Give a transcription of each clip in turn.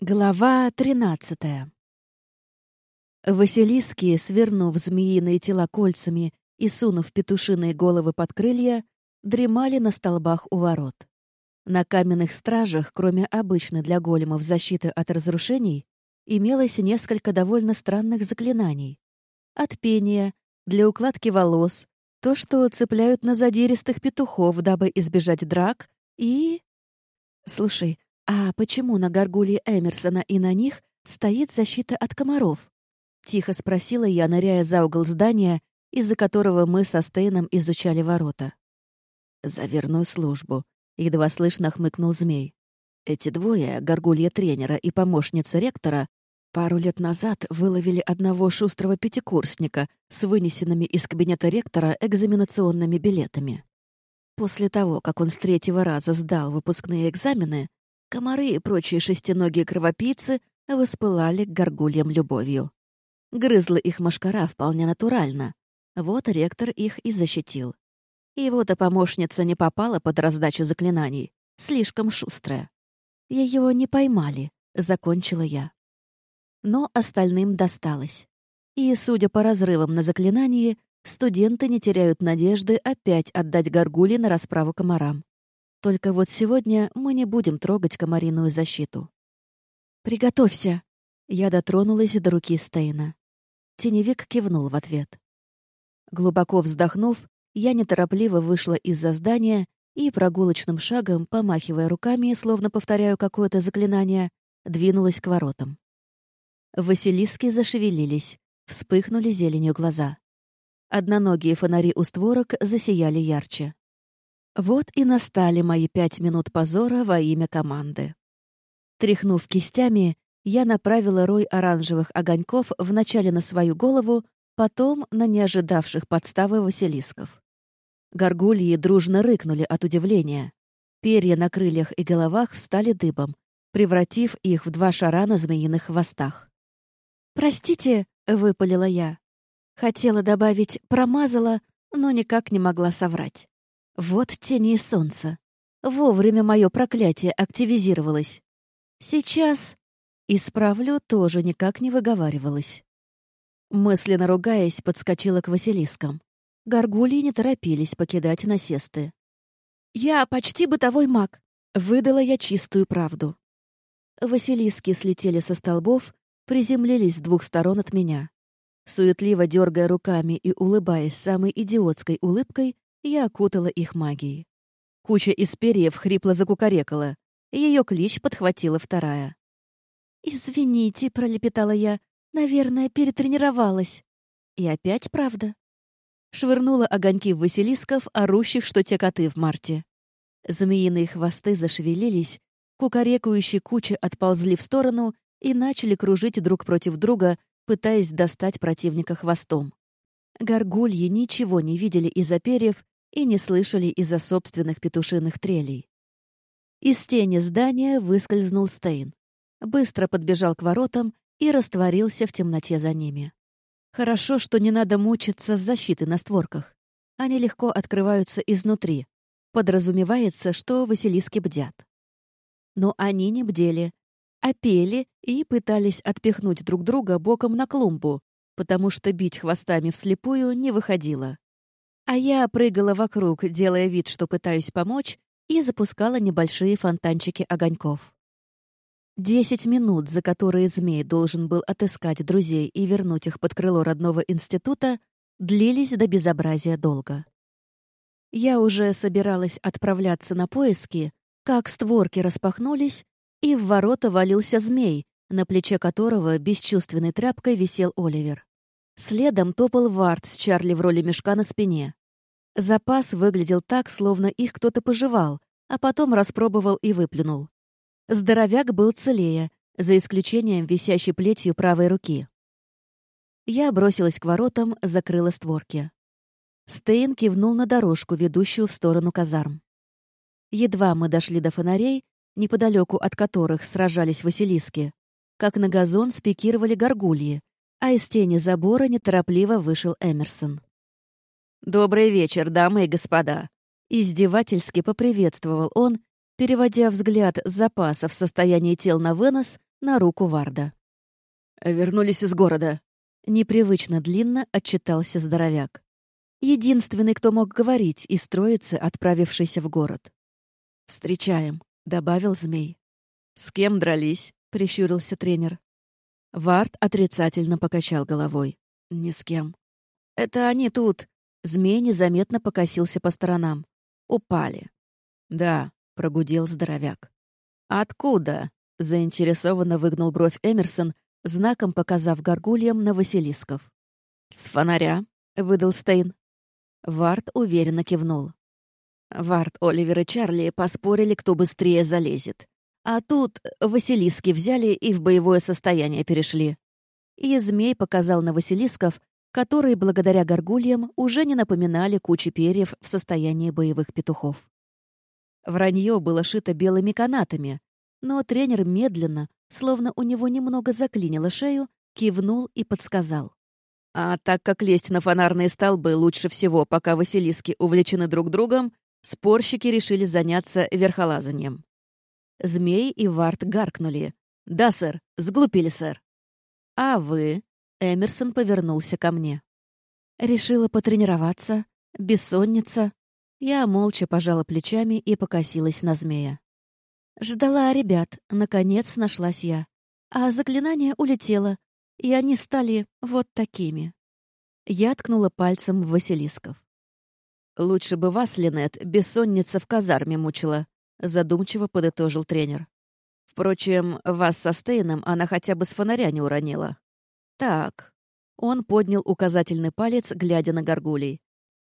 Глава тринадцатая Василиски, свернув змеиные тела кольцами и сунув петушиные головы под крылья, дремали на столбах у ворот. На каменных стражах, кроме обычной для големов защиты от разрушений, имелось несколько довольно странных заклинаний. От пения, для укладки волос, то, что цепляют на задиристых петухов, дабы избежать драк, и... Слушай, «А почему на горгулье Эмерсона и на них стоит защита от комаров?» — тихо спросила я, ныряя за угол здания, из-за которого мы со Стейном изучали ворота. «За верную службу», — едва слышно хмыкнул змей. «Эти двое, горгулья-тренера и помощница ректора, пару лет назад выловили одного шустрого пятикурсника с вынесенными из кабинета ректора экзаменационными билетами. После того, как он с третьего раза сдал выпускные экзамены, Комары и прочие шестиногие кровопийцы воспылали к горгульям любовью. Грызла их машкара вполне натурально. Вот ректор их и защитил. Его-то помощница не попала под раздачу заклинаний. Слишком шустрая. Ее не поймали, закончила я. Но остальным досталось. И, судя по разрывам на заклинании, студенты не теряют надежды опять отдать горгули на расправу комарам. Только вот сегодня мы не будем трогать комариную защиту. «Приготовься!» Я дотронулась до руки Стейна. Теневик кивнул в ответ. Глубоко вздохнув, я неторопливо вышла из-за здания и прогулочным шагом, помахивая руками, словно повторяю какое-то заклинание, двинулась к воротам. Василиски зашевелились, вспыхнули зеленью глаза. Одноногие фонари у створок засияли ярче. Вот и настали мои пять минут позора во имя команды. Тряхнув кистями, я направила рой оранжевых огоньков вначале на свою голову, потом на неожидавших подставы василисков. Горгульи дружно рыкнули от удивления. Перья на крыльях и головах встали дыбом, превратив их в два шара на змеиных хвостах. «Простите», — выпалила я. Хотела добавить «промазала», но никак не могла соврать. Вот тени солнца. Вовремя мое проклятие активизировалось. Сейчас исправлю тоже никак не выговаривалось. Мысленно ругаясь, подскочила к Василискам. Горгульи не торопились покидать насесты. «Я почти бытовой маг», — выдала я чистую правду. Василиски слетели со столбов, приземлились с двух сторон от меня. Суетливо дергая руками и улыбаясь самой идиотской улыбкой, я окутала их магией. Куча из перьев хрипло закукарекала. Ее клич подхватила вторая. «Извините», — пролепетала я, — «наверное, перетренировалась». И опять правда. Швырнула огоньки Василисков, орущих, что те коты в марте. Змеиные хвосты зашевелились, кукарекающие кучи отползли в сторону и начали кружить друг против друга, пытаясь достать противника хвостом. Горгульи ничего не видели из-за перьев и не слышали из-за собственных петушиных трелей. Из тени здания выскользнул Стейн. Быстро подбежал к воротам и растворился в темноте за ними. Хорошо, что не надо мучиться с защитой на створках. Они легко открываются изнутри. Подразумевается, что Василиски бдят. Но они не бдели, а пели и пытались отпихнуть друг друга боком на клумбу, потому что бить хвостами вслепую не выходило. А я прыгала вокруг, делая вид, что пытаюсь помочь, и запускала небольшие фонтанчики огоньков. Десять минут, за которые змей должен был отыскать друзей и вернуть их под крыло родного института, длились до безобразия долго. Я уже собиралась отправляться на поиски, как створки распахнулись, и в ворота валился змей, на плече которого бесчувственной тряпкой висел Оливер. Следом топал Вард с Чарли в роли мешка на спине. Запас выглядел так, словно их кто-то пожевал, а потом распробовал и выплюнул. Здоровяк был целее, за исключением висящей плетью правой руки. Я бросилась к воротам, закрыла створки. Стейн кивнул на дорожку, ведущую в сторону казарм. Едва мы дошли до фонарей, неподалеку от которых сражались Василиски, как на газон спикировали горгульи, а из тени забора неторопливо вышел Эмерсон. «Добрый вечер, дамы и господа!» Издевательски поприветствовал он, переводя взгляд с запасов состояния тел на вынос на руку Варда. «Вернулись из города», — непривычно длинно отчитался здоровяк. Единственный, кто мог говорить и строиться, отправившийся в город. «Встречаем», — добавил змей. «С кем дрались?» — прищурился тренер. Вард отрицательно покачал головой. «Ни с кем». «Это они тут». Змей незаметно покосился по сторонам. «Упали». «Да», — прогудел здоровяк. «Откуда?» — заинтересованно выгнул бровь Эмерсон, знаком показав горгульям на Василисков. «С фонаря», — выдал Стейн. Вард уверенно кивнул. Вард, Оливер и Чарли поспорили, кто быстрее залезет. А тут Василиски взяли и в боевое состояние перешли. И змей показал на Василисков, которые, благодаря горгульям, уже не напоминали кучи перьев в состоянии боевых петухов. Вранье было шито белыми канатами, но тренер медленно, словно у него немного заклинило шею, кивнул и подсказал. А так как лезть на фонарные столбы лучше всего, пока Василиски увлечены друг другом, спорщики решили заняться верхолазанием. Змей и Варт гаркнули. «Да, сэр. Сглупили, сэр». «А вы?» Эмерсон повернулся ко мне. Решила потренироваться. Бессонница. Я молча пожала плечами и покосилась на змея. Ждала ребят. Наконец нашлась я. А заклинание улетело, и они стали вот такими. Я ткнула пальцем в Василисков. «Лучше бы вас, Линет, бессонница в казарме мучила», — задумчиво подытожил тренер. «Впрочем, вас со Стейном она хотя бы с фонаря не уронила». «Так». Он поднял указательный палец, глядя на горгулей.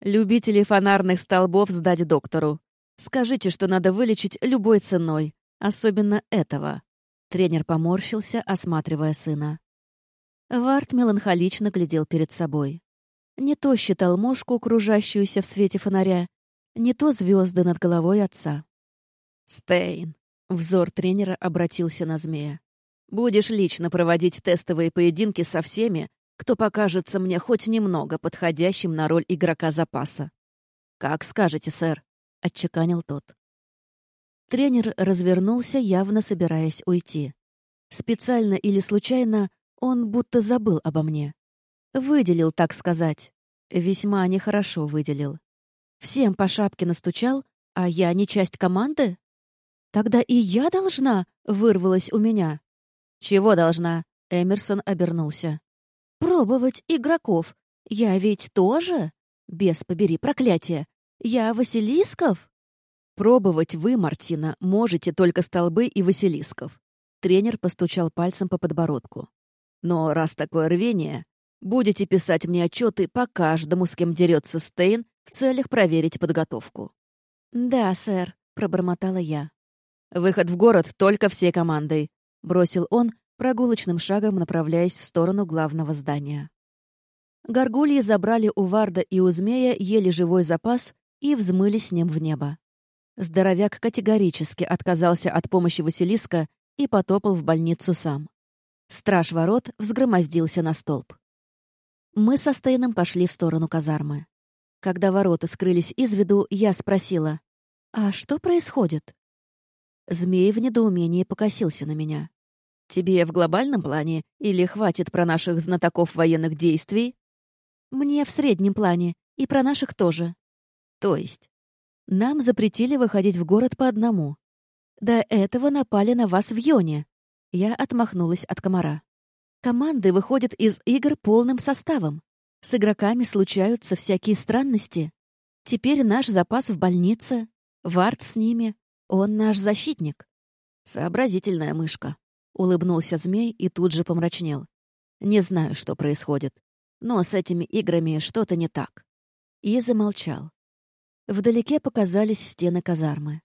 «Любителей фонарных столбов сдать доктору. Скажите, что надо вылечить любой ценой, особенно этого». Тренер поморщился, осматривая сына. Варт меланхолично глядел перед собой. Не то считал мошку, кружащуюся в свете фонаря, не то звезды над головой отца. «Стейн!» — взор тренера обратился на змея. «Будешь лично проводить тестовые поединки со всеми, кто покажется мне хоть немного подходящим на роль игрока запаса». «Как скажете, сэр», — отчеканил тот. Тренер развернулся, явно собираясь уйти. Специально или случайно он будто забыл обо мне. Выделил, так сказать. Весьма нехорошо выделил. Всем по шапке настучал, а я не часть команды? Тогда и я должна, вырвалась у меня. Чего должна? Эмерсон обернулся. Пробовать игроков. Я ведь тоже? Без побери проклятие. Я Василисков? Пробовать вы, Мартина, можете только столбы и Василисков. Тренер постучал пальцем по подбородку. Но раз такое рвение, будете писать мне отчеты по каждому, с кем дерется Стейн, в целях проверить подготовку». «Да, сэр», — пробормотала я. «Выход в город только всей командой», — бросил он, прогулочным шагом направляясь в сторону главного здания. Горгульи забрали у Варда и у Змея еле живой запас и взмыли с ним в небо. Здоровяк категорически отказался от помощи Василиска и потопал в больницу сам. Страж ворот взгромоздился на столб. Мы со Стейном пошли в сторону казармы. Когда ворота скрылись из виду, я спросила, «А что происходит?» Змей в недоумении покосился на меня. «Тебе в глобальном плане или хватит про наших знатоков военных действий?» «Мне в среднем плане, и про наших тоже». «То есть?» «Нам запретили выходить в город по одному. До этого напали на вас в Йоне. Я отмахнулась от комара. Команды выходят из игр полным составом. С игроками случаются всякие странности. Теперь наш запас в больнице. Вард с ними. Он наш защитник. Сообразительная мышка. Улыбнулся змей и тут же помрачнел. Не знаю, что происходит. Но с этими играми что-то не так. И замолчал. Вдалеке показались стены казармы.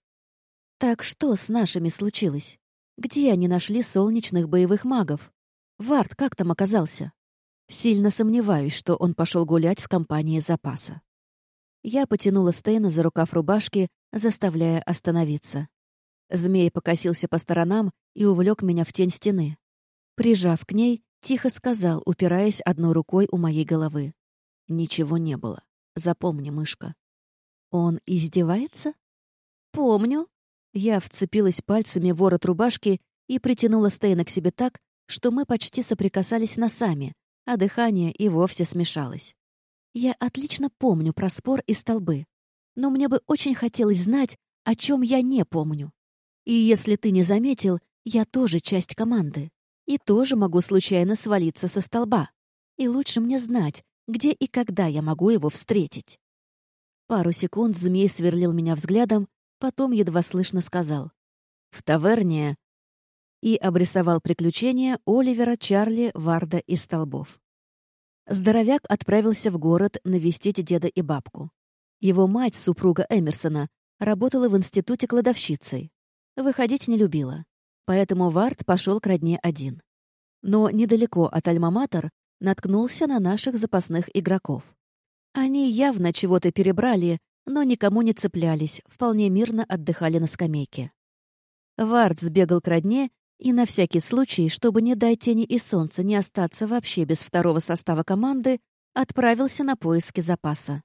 Так что с нашими случилось? Где они нашли солнечных боевых магов? Вард как там оказался? Сильно сомневаюсь, что он пошел гулять в компании запаса. Я потянула Стейна за рукав рубашки, заставляя остановиться. Змей покосился по сторонам и увлек меня в тень стены. Прижав к ней, тихо сказал, упираясь одной рукой у моей головы. «Ничего не было. Запомни, мышка». «Он издевается?» «Помню», я вцепилась пальцами в ворот рубашки и притянула Стейна к себе так, что мы почти соприкасались носами, а дыхание и вовсе смешалось. Я отлично помню про спор и столбы, но мне бы очень хотелось знать, о чем я не помню. И если ты не заметил, я тоже часть команды. И тоже могу случайно свалиться со столба. И лучше мне знать, где и когда я могу его встретить. Пару секунд змей сверлил меня взглядом, потом едва слышно сказал. «В таверне...» И обрисовал приключения Оливера, Чарли, Варда и Столбов. Здоровяк отправился в город навестить деда и бабку. Его мать, супруга Эмерсона, работала в институте кладовщицей. Выходить не любила. Поэтому Вард пошел к родне один. Но недалеко от Альма-Матер наткнулся на наших запасных игроков. Они явно чего-то перебрали, но никому не цеплялись, вполне мирно отдыхали на скамейке. Вард сбегал к родне и на всякий случай, чтобы не дать тени и солнца не остаться вообще без второго состава команды, отправился на поиски запаса.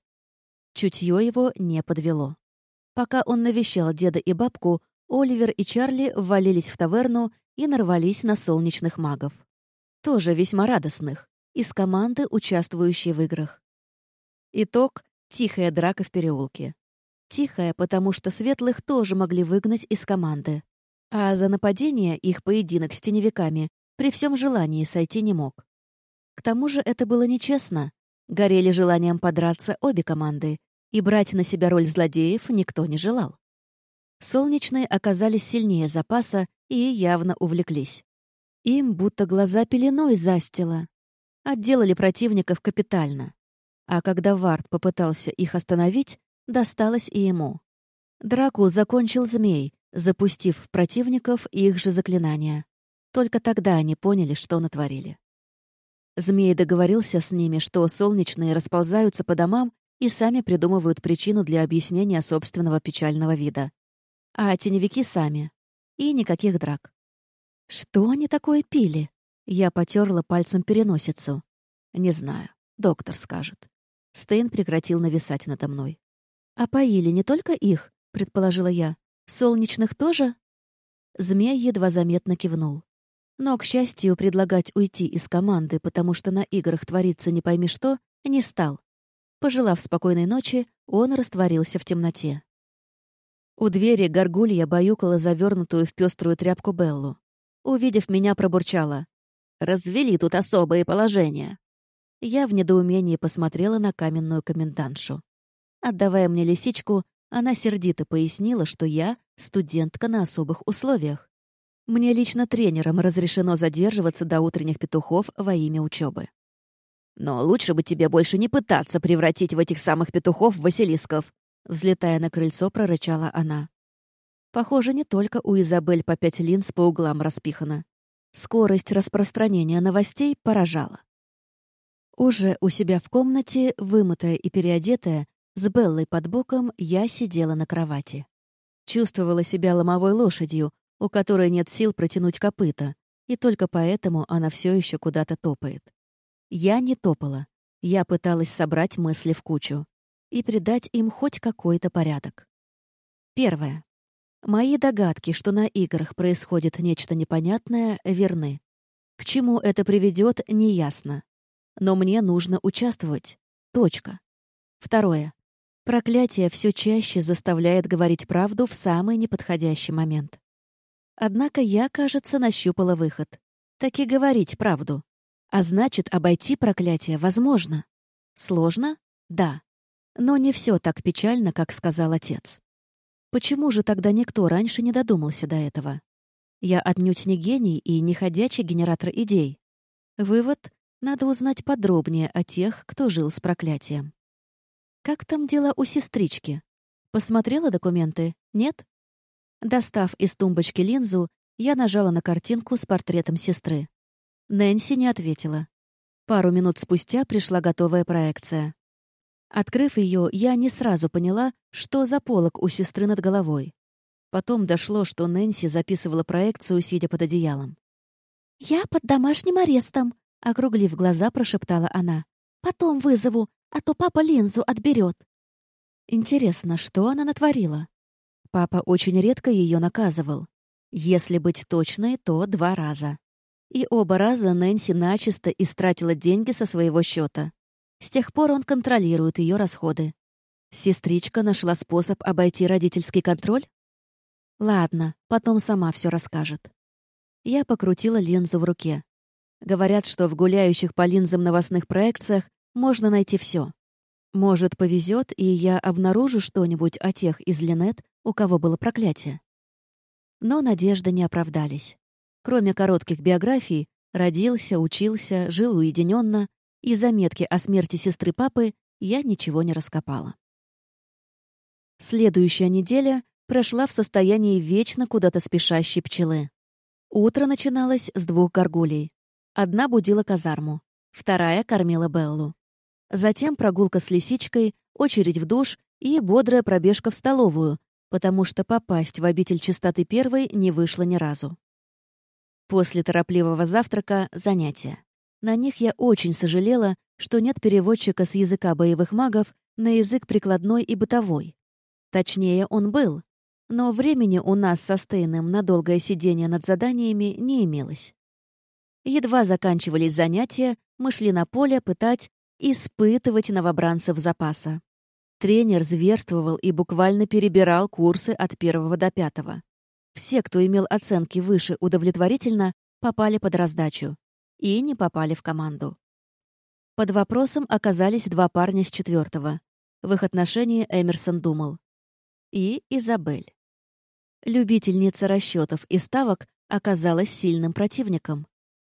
Чутье его не подвело. Пока он навещал деда и бабку, Оливер и Чарли ввалились в таверну и нарвались на солнечных магов. Тоже весьма радостных, из команды, участвующей в играх. Итог — тихая драка в переулке. Тихая, потому что светлых тоже могли выгнать из команды. А за нападение их поединок с теневиками при всем желании сойти не мог. К тому же это было нечестно. Горели желанием подраться обе команды, и брать на себя роль злодеев никто не желал. Солнечные оказались сильнее запаса и явно увлеклись. Им будто глаза пеленой застило. Отделали противников капитально. А когда Вард попытался их остановить, досталось и ему. Драку закончил змей, запустив в противников их же заклинания. Только тогда они поняли, что натворили. Змей договорился с ними, что солнечные расползаются по домам и сами придумывают причину для объяснения собственного печального вида а теневики сами. И никаких драк. Что они такое пили? Я потерла пальцем переносицу. Не знаю. Доктор скажет. Стейн прекратил нависать надо мной. «А поили не только их?» — предположила я. «Солнечных тоже?» Змей едва заметно кивнул. Но, к счастью, предлагать уйти из команды, потому что на играх творится не пойми что, не стал. Пожелав спокойной ночи, он растворился в темноте. У двери горгулья баюкала завернутую в пеструю тряпку Беллу. Увидев меня, пробурчала. «Развели тут особые положения». Я в недоумении посмотрела на каменную комендантшу. Отдавая мне лисичку, она сердито пояснила, что я студентка на особых условиях. Мне лично тренером разрешено задерживаться до утренних петухов во имя учебы. Но лучше бы тебе больше не пытаться превратить в этих самых петухов Василисков, Взлетая на крыльцо, прорычала она. Похоже, не только у Изабель по пять линз по углам распихана. Скорость распространения новостей поражала. Уже у себя в комнате, вымытая и переодетая, с Беллой под боком, я сидела на кровати. Чувствовала себя ломовой лошадью, у которой нет сил протянуть копыта, и только поэтому она все еще куда-то топает. Я не топала. Я пыталась собрать мысли в кучу и придать им хоть какой-то порядок. Первое. Мои догадки, что на играх происходит нечто непонятное, верны. К чему это приведет, неясно. Но мне нужно участвовать. Точка. Второе. Проклятие все чаще заставляет говорить правду в самый неподходящий момент. Однако я, кажется, нащупала выход. Так и говорить правду. А значит, обойти проклятие возможно. Сложно? Да. Но не все так печально, как сказал отец. Почему же тогда никто раньше не додумался до этого? Я отнюдь не гений и не ходячий генератор идей. Вывод — надо узнать подробнее о тех, кто жил с проклятием. Как там дела у сестрички? Посмотрела документы? Нет? Достав из тумбочки линзу, я нажала на картинку с портретом сестры. Нэнси не ответила. Пару минут спустя пришла готовая проекция. Открыв ее, я не сразу поняла, что за полок у сестры над головой. Потом дошло, что Нэнси записывала проекцию, сидя под одеялом. «Я под домашним арестом», — округлив глаза, прошептала она. «Потом вызову, а то папа линзу отберет». Интересно, что она натворила? Папа очень редко ее наказывал. Если быть точной, то два раза. И оба раза Нэнси начисто истратила деньги со своего счета. С тех пор он контролирует ее расходы. Сестричка нашла способ обойти родительский контроль? Ладно, потом сама все расскажет. Я покрутила линзу в руке. Говорят, что в гуляющих по линзам новостных проекциях можно найти все. Может, повезет, и я обнаружу что-нибудь о тех из Линет, у кого было проклятие. Но надежды не оправдались. Кроме коротких биографий, родился, учился, жил уединенно, и заметки о смерти сестры папы я ничего не раскопала. Следующая неделя прошла в состоянии вечно куда-то спешащей пчелы. Утро начиналось с двух горгулей. Одна будила казарму, вторая кормила Беллу. Затем прогулка с лисичкой, очередь в душ и бодрая пробежка в столовую, потому что попасть в обитель чистоты первой не вышло ни разу. После торопливого завтрака — занятия. На них я очень сожалела, что нет переводчика с языка боевых магов на язык прикладной и бытовой. Точнее, он был, но времени у нас со Стейном на долгое сидение над заданиями не имелось. Едва заканчивались занятия, мы шли на поле пытать, испытывать новобранцев запаса. Тренер зверствовал и буквально перебирал курсы от первого до пятого. Все, кто имел оценки выше удовлетворительно, попали под раздачу и не попали в команду. Под вопросом оказались два парня с четвертого. В их отношении Эмерсон думал. И Изабель. Любительница расчетов и ставок оказалась сильным противником.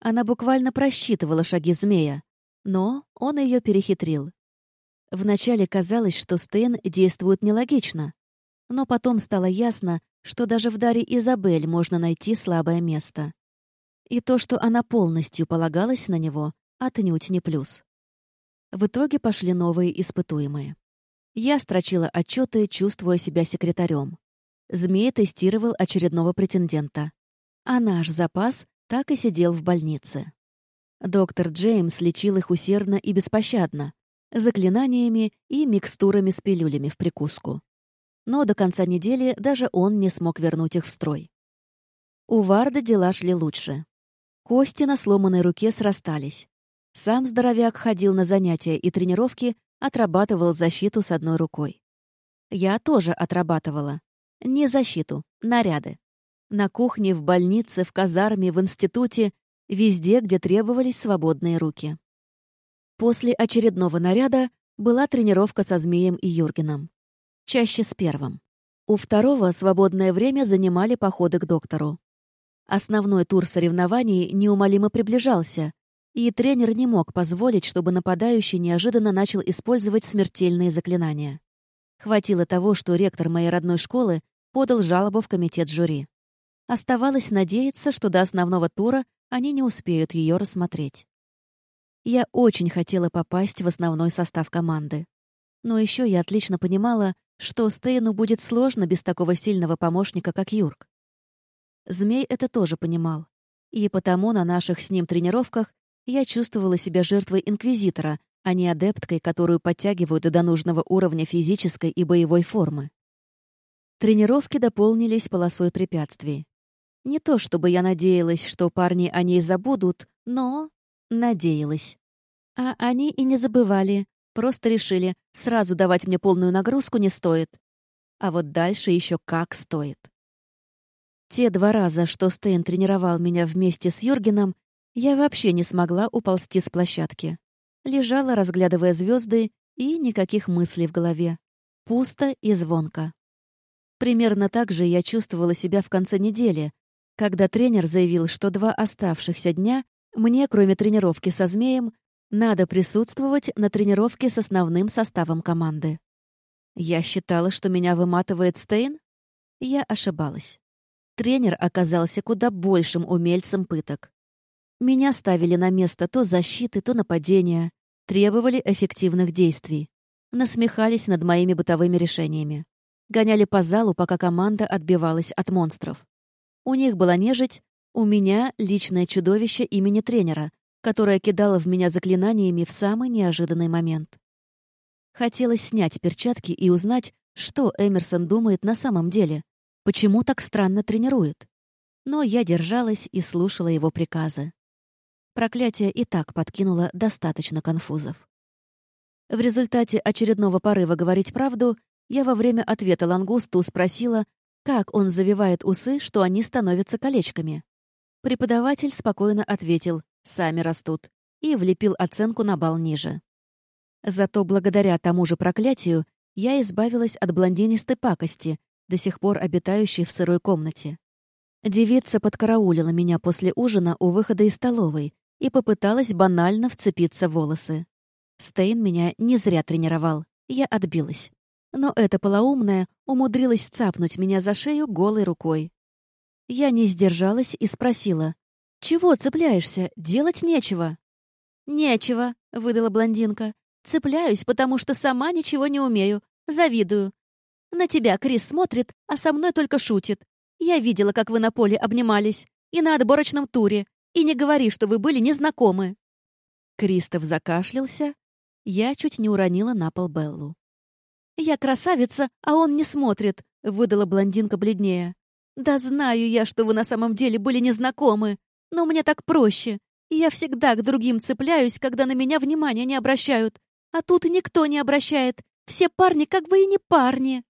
Она буквально просчитывала шаги змея, но он ее перехитрил. Вначале казалось, что Стэн действует нелогично, но потом стало ясно, что даже в даре Изабель можно найти слабое место. И то, что она полностью полагалась на него, отнюдь не плюс. В итоге пошли новые испытуемые. Я строчила отчеты, чувствуя себя секретарем. Змей тестировал очередного претендента. А наш запас так и сидел в больнице. Доктор Джеймс лечил их усердно и беспощадно, заклинаниями и микстурами с пилюлями в прикуску. Но до конца недели даже он не смог вернуть их в строй. У Варда дела шли лучше. Кости на сломанной руке срастались. Сам здоровяк ходил на занятия и тренировки, отрабатывал защиту с одной рукой. Я тоже отрабатывала. Не защиту, наряды. На кухне, в больнице, в казарме, в институте, везде, где требовались свободные руки. После очередного наряда была тренировка со Змеем и Юргеном. Чаще с первым. У второго свободное время занимали походы к доктору. Основной тур соревнований неумолимо приближался, и тренер не мог позволить, чтобы нападающий неожиданно начал использовать смертельные заклинания. Хватило того, что ректор моей родной школы подал жалобу в комитет жюри. Оставалось надеяться, что до основного тура они не успеют ее рассмотреть. Я очень хотела попасть в основной состав команды. Но еще я отлично понимала, что Стейну будет сложно без такого сильного помощника, как Юрк. Змей это тоже понимал. И потому на наших с ним тренировках я чувствовала себя жертвой Инквизитора, а не адепткой, которую подтягивают до нужного уровня физической и боевой формы. Тренировки дополнились полосой препятствий. Не то чтобы я надеялась, что парни о ней забудут, но Надеялась. А они и не забывали. Просто решили, сразу давать мне полную нагрузку не стоит. А вот дальше еще как стоит. Те два раза, что Стейн тренировал меня вместе с Юргеном, я вообще не смогла уползти с площадки. Лежала, разглядывая звезды, и никаких мыслей в голове. Пусто и звонко. Примерно так же я чувствовала себя в конце недели, когда тренер заявил, что два оставшихся дня мне, кроме тренировки со змеем, надо присутствовать на тренировке с основным составом команды. Я считала, что меня выматывает Стейн? Я ошибалась. Тренер оказался куда большим умельцем пыток. Меня ставили на место то защиты, то нападения, требовали эффективных действий, насмехались над моими бытовыми решениями, гоняли по залу, пока команда отбивалась от монстров. У них была нежить, у меня личное чудовище имени тренера, которое кидало в меня заклинаниями в самый неожиданный момент. Хотелось снять перчатки и узнать, что Эмерсон думает на самом деле, почему так странно тренирует. но я держалась и слушала его приказы. Проклятие и так подкинуло достаточно конфузов. В результате очередного порыва говорить правду я во время ответа лангусту спросила, как он завивает усы, что они становятся колечками. Преподаватель спокойно ответил «сами растут» и влепил оценку на бал ниже. Зато благодаря тому же проклятию я избавилась от блондинистой пакости, до сих пор обитающей в сырой комнате. Девица подкараулила меня после ужина у выхода из столовой и попыталась банально вцепиться в волосы. Стейн меня не зря тренировал, я отбилась. Но эта полоумная умудрилась цапнуть меня за шею голой рукой. Я не сдержалась и спросила, «Чего цепляешься? Делать нечего». «Нечего», — выдала блондинка. «Цепляюсь, потому что сама ничего не умею. Завидую. На тебя Крис смотрит, а со мной только шутит. Я видела, как вы на поле обнимались. И на отборочном туре. И не говори, что вы были незнакомы». Кристоф закашлялся. Я чуть не уронила на пол Беллу. «Я красавица, а он не смотрит», — выдала блондинка бледнее. «Да знаю я, что вы на самом деле были незнакомы. Но мне так проще. Я всегда к другим цепляюсь, когда на меня внимания не обращают. А тут никто не обращает. Все парни как бы и не парни».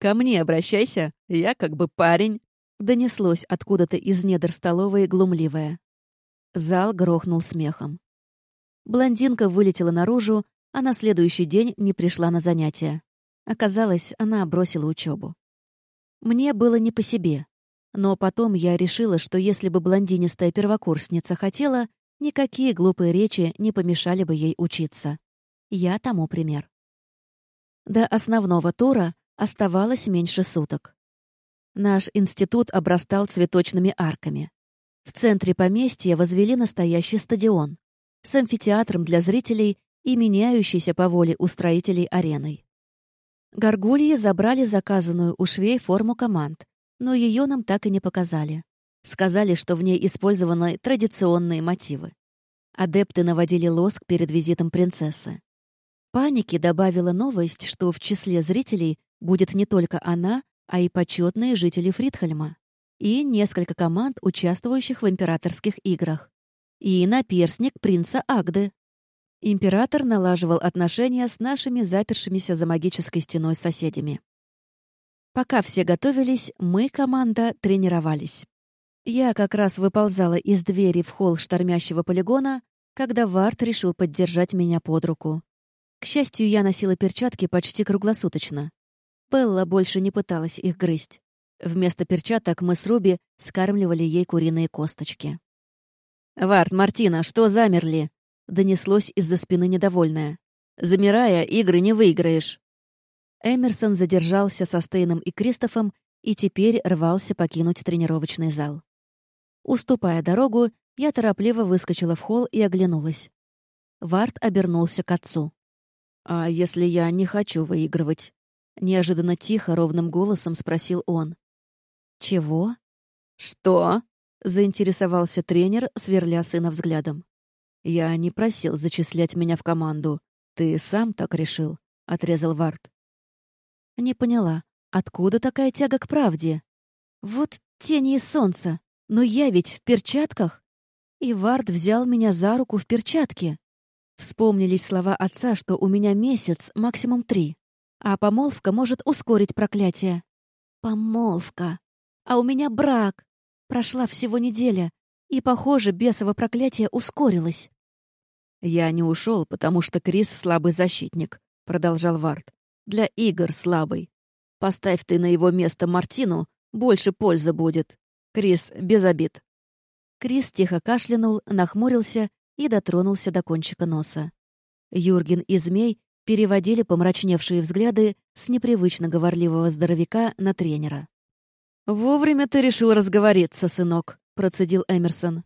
«Ко мне обращайся, я как бы парень», — донеслось откуда-то из недр столовой глумливое. Зал грохнул смехом. Блондинка вылетела наружу, а на следующий день не пришла на занятия. Оказалось, она бросила учебу. Мне было не по себе. Но потом я решила, что если бы блондинистая первокурсница хотела, никакие глупые речи не помешали бы ей учиться. Я тому пример. До основного тура оставалось меньше суток. Наш институт обрастал цветочными арками. В центре поместья возвели настоящий стадион с амфитеатром для зрителей и меняющейся по воле устроителей ареной. Горгульи забрали заказанную у швей форму команд, но ее нам так и не показали. Сказали, что в ней использованы традиционные мотивы. Адепты наводили лоск перед визитом принцессы. Паники добавила новость, что в числе зрителей будет не только она, а и почетные жители Фридхельма. И несколько команд, участвующих в императорских играх. И наперсник принца Агды. Император налаживал отношения с нашими запершимися за магической стеной соседями. Пока все готовились, мы, команда, тренировались. Я как раз выползала из двери в холл штормящего полигона, когда Варт решил поддержать меня под руку. К счастью, я носила перчатки почти круглосуточно. Белла больше не пыталась их грызть. Вместо перчаток мы с Руби скармливали ей куриные косточки. «Варт, Мартина, что замерли?» — донеслось из-за спины недовольная. «Замирая, игры не выиграешь». Эмерсон задержался со Стейном и Кристофом и теперь рвался покинуть тренировочный зал. Уступая дорогу, я торопливо выскочила в холл и оглянулась. Варт обернулся к отцу. «А если я не хочу выигрывать?» Неожиданно тихо, ровным голосом спросил он. «Чего?» «Что?» — заинтересовался тренер, сверля сына взглядом. «Я не просил зачислять меня в команду. Ты сам так решил», — отрезал Варт. Не поняла, откуда такая тяга к правде? Вот тени и солнца, но я ведь в перчатках. И Вард взял меня за руку в перчатке. Вспомнились слова отца, что у меня месяц, максимум три. А помолвка может ускорить проклятие. Помолвка. А у меня брак. Прошла всего неделя, и, похоже, бесово проклятие ускорилось. «Я не ушел, потому что Крис слабый защитник», — продолжал Вард для игр слабый. Поставь ты на его место Мартину, больше пользы будет. Крис, без обид». Крис тихо кашлянул, нахмурился и дотронулся до кончика носа. Юрген и Змей переводили помрачневшие взгляды с непривычно говорливого здоровяка на тренера. «Вовремя ты решил разговориться, сынок», — процедил Эмерсон.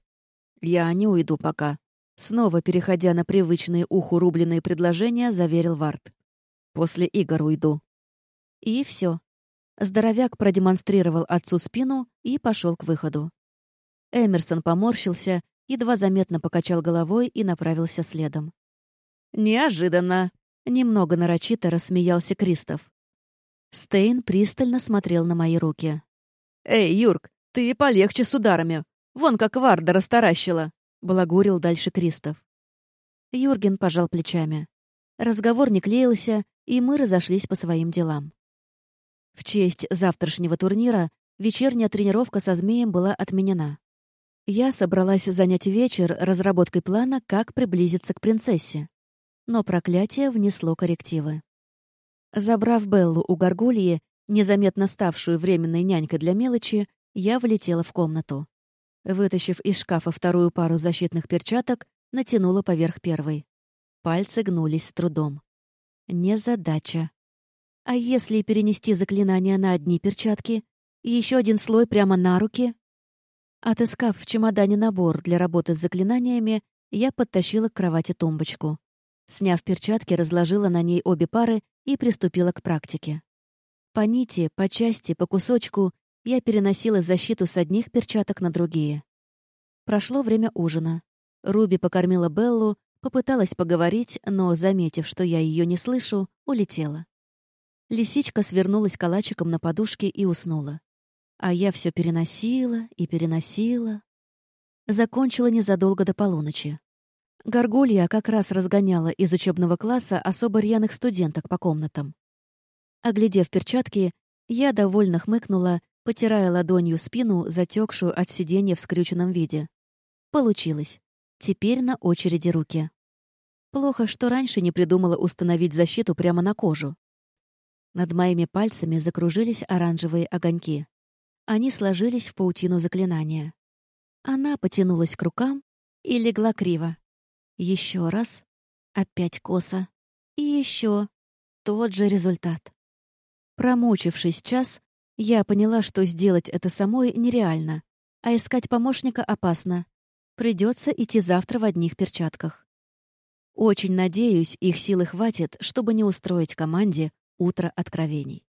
«Я не уйду пока». Снова переходя на привычные уху рубленые предложения, заверил Варт. После игр уйду». И все. Здоровяк продемонстрировал отцу спину и пошел к выходу. Эмерсон поморщился, едва заметно покачал головой и направился следом. «Неожиданно!» — немного нарочито рассмеялся Кристоф. Стейн пристально смотрел на мои руки. «Эй, Юрк, «Ты полегче с ударами. Вон как Варда растаращила», — балагурил дальше Кристоф. Юрген пожал плечами. Разговор не клеился, и мы разошлись по своим делам. В честь завтрашнего турнира вечерняя тренировка со змеем была отменена. Я собралась занять вечер разработкой плана, как приблизиться к принцессе. Но проклятие внесло коррективы. Забрав Беллу у горгульи, незаметно ставшую временной нянькой для мелочи, я влетела в комнату. Вытащив из шкафа вторую пару защитных перчаток, натянула поверх первой. Пальцы гнулись с трудом. Незадача. А если перенести заклинание на одни перчатки? Еще один слой прямо на руки? Отыскав в чемодане набор для работы с заклинаниями, я подтащила к кровати тумбочку. Сняв перчатки, разложила на ней обе пары и приступила к практике. По нити, по части, по кусочку я переносила защиту с одних перчаток на другие. Прошло время ужина. Руби покормила Беллу, попыталась поговорить, но, заметив, что я ее не слышу, улетела. Лисичка свернулась калачиком на подушке и уснула. А я все переносила и переносила. Закончила незадолго до полуночи. Горгулья как раз разгоняла из учебного класса особо рьяных студенток по комнатам. Оглядев перчатки, я довольно хмыкнула потирая ладонью спину, затекшую от сидения в скрюченном виде. Получилось. Теперь на очереди руки. Плохо, что раньше не придумала установить защиту прямо на кожу. Над моими пальцами закружились оранжевые огоньки. Они сложились в паутину заклинания. Она потянулась к рукам и легла криво. Еще раз. Опять косо. И еще. Тот же результат. Промучившись час, я поняла, что сделать это самой нереально, а искать помощника опасно. Придется идти завтра в одних перчатках. Очень надеюсь, их силы хватит, чтобы не устроить команде утро откровений.